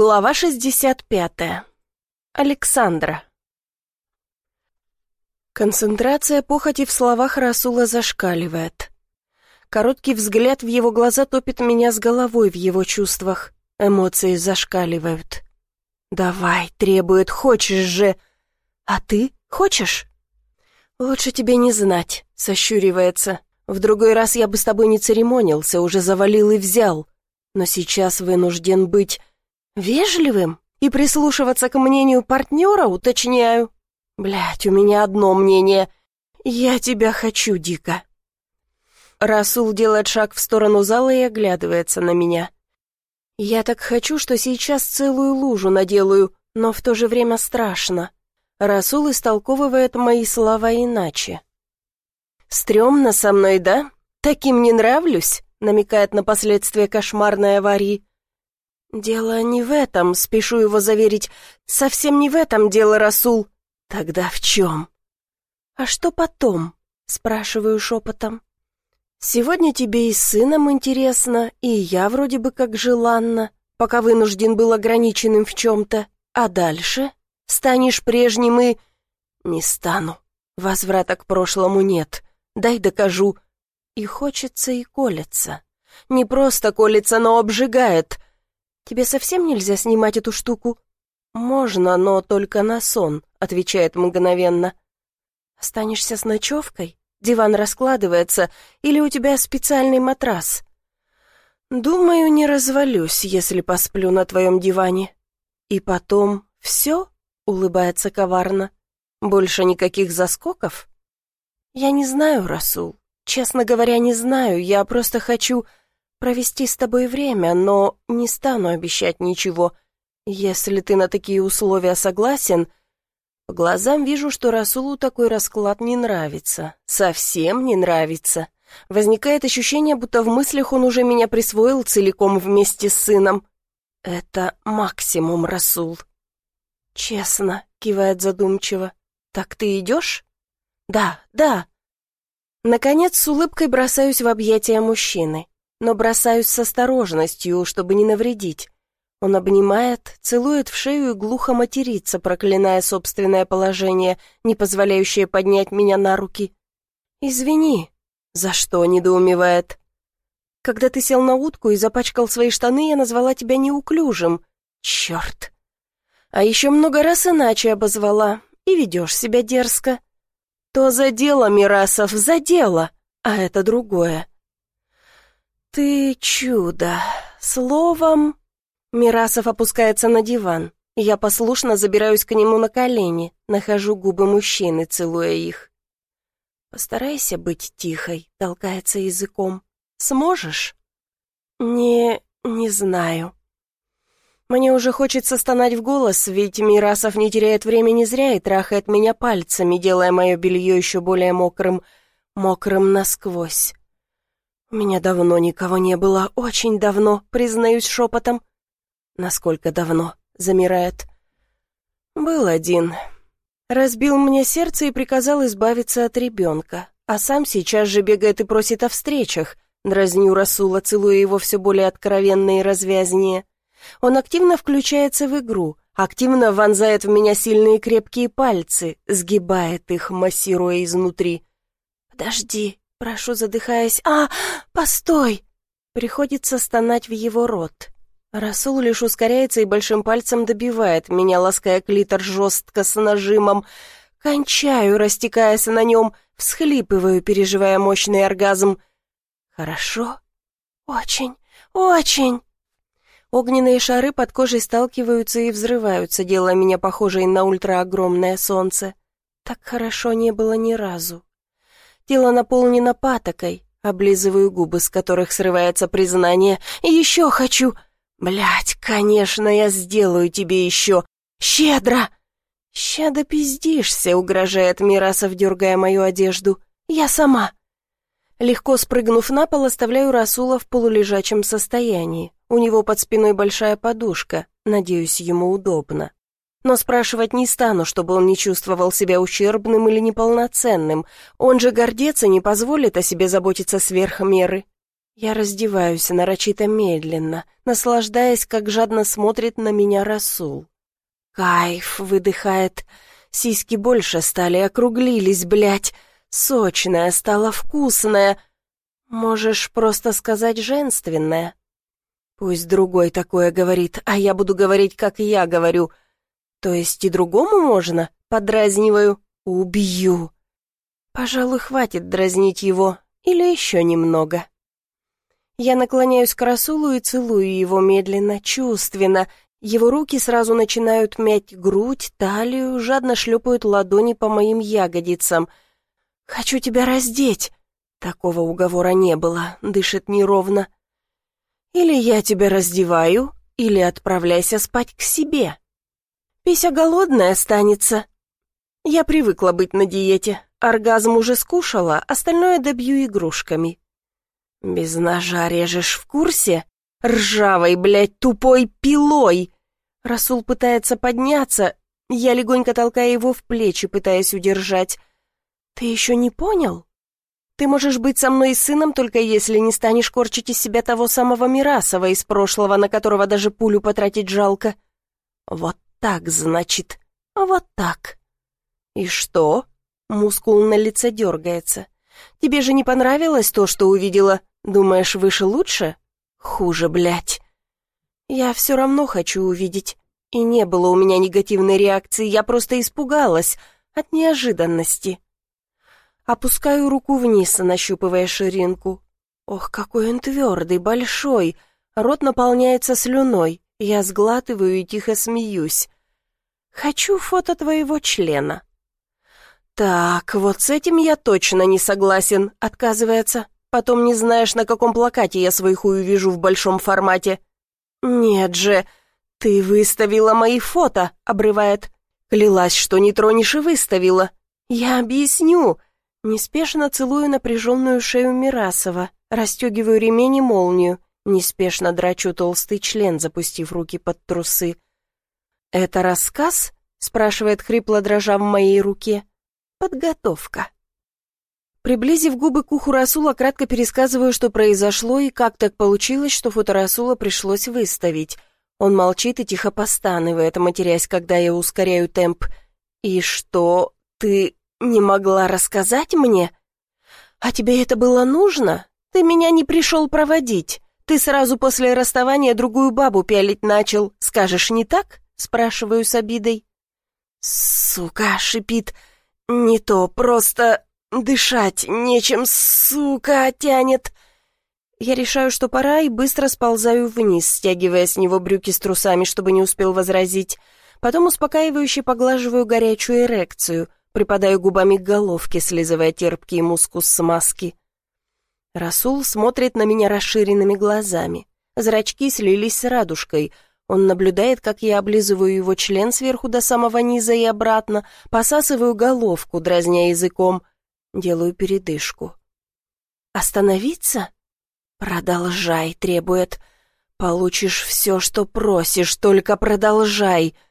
Глава 65. Александра. Концентрация похоти в словах Расула зашкаливает. Короткий взгляд в его глаза топит меня с головой в его чувствах. Эмоции зашкаливают. «Давай», — требует, — «хочешь же». «А ты хочешь?» «Лучше тебе не знать», — сощуривается. «В другой раз я бы с тобой не церемонился, уже завалил и взял. Но сейчас вынужден быть Вежливым? И прислушиваться к мнению партнера, уточняю. Блять, у меня одно мнение. Я тебя хочу, дико. Расул делает шаг в сторону зала и оглядывается на меня. Я так хочу, что сейчас целую лужу наделаю, но в то же время страшно. Расул истолковывает мои слова иначе. «Стремно со мной, да? Таким не нравлюсь?» намекает на последствия кошмарной аварии. «Дело не в этом, спешу его заверить. Совсем не в этом дело, Расул. Тогда в чем?» «А что потом?» — спрашиваю шепотом. «Сегодня тебе и с сыном интересно, и я вроде бы как желанна, пока вынужден был ограниченным в чем-то. А дальше? Станешь прежним и...» «Не стану. Возврата к прошлому нет. Дай докажу». И хочется, и колется. Не просто колется, но обжигает — «Тебе совсем нельзя снимать эту штуку?» «Можно, но только на сон», — отвечает мгновенно. «Останешься с ночевкой? Диван раскладывается, или у тебя специальный матрас?» «Думаю, не развалюсь, если посплю на твоем диване». «И потом все?» — улыбается коварно. «Больше никаких заскоков?» «Я не знаю, Расул. Честно говоря, не знаю. Я просто хочу провести с тобой время, но не стану обещать ничего. Если ты на такие условия согласен...» По глазам вижу, что Расулу такой расклад не нравится. Совсем не нравится. Возникает ощущение, будто в мыслях он уже меня присвоил целиком вместе с сыном. Это максимум, Расул. Честно, кивает задумчиво. Так ты идешь? Да, да. Наконец, с улыбкой бросаюсь в объятия мужчины но бросаюсь с осторожностью, чтобы не навредить. Он обнимает, целует в шею и глухо матерится, проклиная собственное положение, не позволяющее поднять меня на руки. «Извини». «За что?» — недоумевает. «Когда ты сел на утку и запачкал свои штаны, я назвала тебя неуклюжим. Черт!» «А еще много раз иначе обозвала, и ведешь себя дерзко». «То за дело, Мирасов, за дело, а это другое». «Ты чудо! Словом...» Мирасов опускается на диван. Я послушно забираюсь к нему на колени, нахожу губы мужчины, целуя их. «Постарайся быть тихой», — толкается языком. «Сможешь?» «Не... не знаю». Мне уже хочется стонать в голос, ведь Мирасов не теряет времени зря и трахает меня пальцами, делая мое белье еще более мокрым, мокрым насквозь. «У меня давно никого не было, очень давно, признаюсь шепотом». «Насколько давно?» — замирает. «Был один. Разбил мне сердце и приказал избавиться от ребенка, а сам сейчас же бегает и просит о встречах». Дразню Расула, целуя его все более откровенно и развязнее. Он активно включается в игру, активно вонзает в меня сильные крепкие пальцы, сгибает их, массируя изнутри. «Подожди, Прошу, задыхаясь. «А, постой!» Приходится стонать в его рот. Расул лишь ускоряется и большим пальцем добивает меня, лаская клитор жестко с нажимом. Кончаю, растекаясь на нем, всхлипываю, переживая мощный оргазм. «Хорошо? Очень, очень!» Огненные шары под кожей сталкиваются и взрываются, делая меня похожей на ультраогромное солнце. Так хорошо не было ни разу. Тело наполнено патокой. Облизываю губы, с которых срывается признание. Еще хочу... Блять, конечно, я сделаю тебе еще. Щедро! Щадо пиздишься, угрожает Мирасов, дергая мою одежду. Я сама. Легко спрыгнув на пол, оставляю Расула в полулежачем состоянии. У него под спиной большая подушка. Надеюсь, ему удобно. Но спрашивать не стану, чтобы он не чувствовал себя ущербным или неполноценным. Он же гордец и не позволит о себе заботиться сверх меры. Я раздеваюсь нарочито медленно, наслаждаясь, как жадно смотрит на меня Расул. «Кайф!» — выдыхает. Сиськи больше стали, округлились, блядь. Сочная стала вкусная. Можешь просто сказать женственная. Пусть другой такое говорит, а я буду говорить, как я говорю. То есть и другому можно? Подразниваю. Убью. Пожалуй, хватит дразнить его. Или еще немного. Я наклоняюсь к Расулу и целую его медленно, чувственно. Его руки сразу начинают мять грудь, талию, жадно шлепают ладони по моим ягодицам. «Хочу тебя раздеть!» Такого уговора не было, дышит неровно. «Или я тебя раздеваю, или отправляйся спать к себе. Пися голодная останется. Я привыкла быть на диете, оргазм уже скушала, остальное добью игрушками». «Без ножа режешь в курсе? Ржавой, блядь, тупой пилой!» Расул пытается подняться, я легонько толкаю его в плечи, пытаясь удержать. «Ты еще не понял? Ты можешь быть со мной и сыном, только если не станешь корчить из себя того самого Мирасова из прошлого, на которого даже пулю потратить жалко. Вот так, значит, вот так». «И что?» Мускул на лице дергается. «Тебе же не понравилось то, что увидела? Думаешь, выше лучше? Хуже, блядь. Я все равно хочу увидеть. И не было у меня негативной реакции, я просто испугалась от неожиданности. Опускаю руку вниз, нащупывая ширинку. Ох, какой он твердый, большой. Рот наполняется слюной. Я сглатываю и тихо смеюсь. Хочу фото твоего члена. Так, вот с этим я точно не согласен, отказывается. Потом не знаешь, на каком плакате я свой хуй увижу в большом формате. Нет же, ты выставила мои фото, обрывает. Клялась, что не тронешь и выставила. Я объясню. Неспешно целую напряженную шею Мирасова, расстегиваю ремень и молнию, неспешно драчу толстый член, запустив руки под трусы. «Это рассказ?» — спрашивает хрипло, дрожа в моей руке. «Подготовка». Приблизив губы к уху Расула, кратко пересказываю, что произошло и как так получилось, что фото Расула пришлось выставить. Он молчит и тихо постанывает, матерясь, когда я ускоряю темп. «И что, ты не могла рассказать мне?» «А тебе это было нужно? Ты меня не пришел проводить. Ты сразу после расставания другую бабу пялить начал. Скажешь, не так?» Спрашиваю с обидой. «Сука!» — шипит. «Не то, просто Дышать нечем, сука, тянет. Я решаю, что пора, и быстро сползаю вниз, стягивая с него брюки с трусами, чтобы не успел возразить. Потом успокаивающе поглаживаю горячую эрекцию, припадаю губами к головке, слизывая терпкий мускус смазки. Расул смотрит на меня расширенными глазами. Зрачки слились с радужкой. Он наблюдает, как я облизываю его член сверху до самого низа и обратно, посасываю головку, дразня языком — Делаю передышку. «Остановиться?» «Продолжай», — требует. «Получишь все, что просишь, только продолжай», —